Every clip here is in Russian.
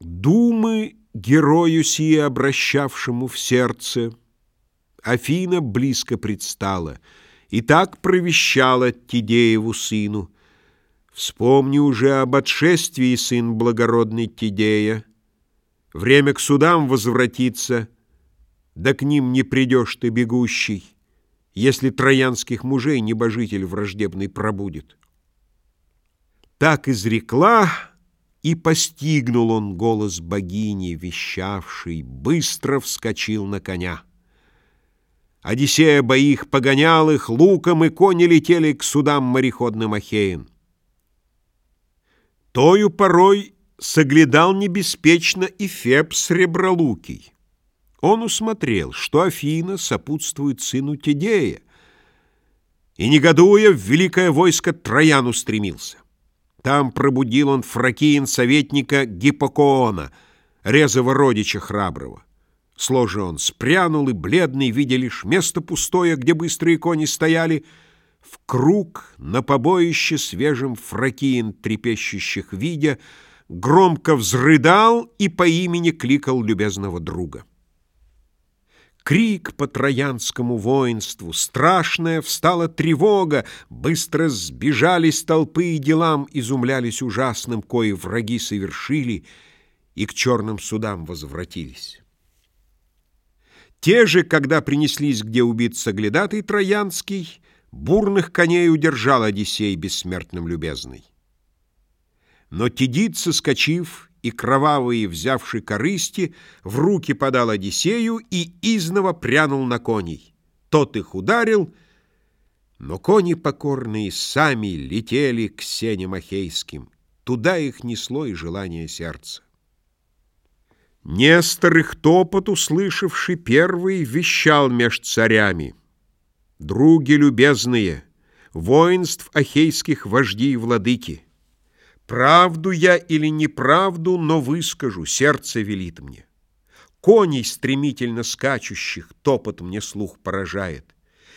Думы герою сие обращавшему в сердце. Афина близко предстала И так провещала Тидееву сыну. Вспомни уже об отшествии, сын благородный Тидея. Время к судам возвратиться, Да к ним не придешь ты, бегущий, Если троянских мужей небожитель враждебный пробудет. Так изрекла и постигнул он голос богини, вещавший, быстро вскочил на коня. Одиссея боих погонял их, луком и кони летели к судам мореходным Ахеин. Тою порой соглядал небеспечно и Феб Сребролукий. Он усмотрел, что Афина сопутствует сыну Тидея, и, негодуя, в великое войско Трояну стремился. Там пробудил он фракиин советника Гиппокоона, резого родича храброго. Сложи он спрянул и, бледный, видя лишь место пустое, где быстрые кони стояли, в круг на побоище свежим фракиин трепещущих видя, громко взрыдал и по имени кликал любезного друга. Крик по троянскому воинству, страшная встала тревога, Быстро сбежались толпы и делам изумлялись ужасным, Кои враги совершили и к черным судам возвратились. Те же, когда принеслись, где убит соглядатый Троянский, Бурных коней удержал Одиссей бессмертным любезный. Но Тидит, соскочив, и кровавые, взявши корысти, в руки подал Одиссею и изново прянул на коней. Тот их ударил, но кони покорные сами летели к сеням ахейским. Туда их несло и желание сердца. Нестор их топот, услышавший первый, вещал меж царями. «Други любезные, воинств ахейских вожди и владыки!» Правду я или неправду, но выскажу, сердце велит мне. Коней стремительно скачущих топот мне слух поражает.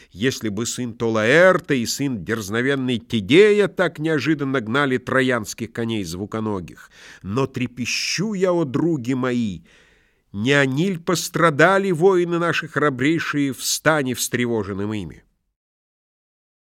Если бы сын Толаэрта и сын дерзновенный Тидея так неожиданно гнали троянских коней звуконогих. Но трепещу я, о други мои, не они ль пострадали воины наши храбрейшие в стане встревоженным ими?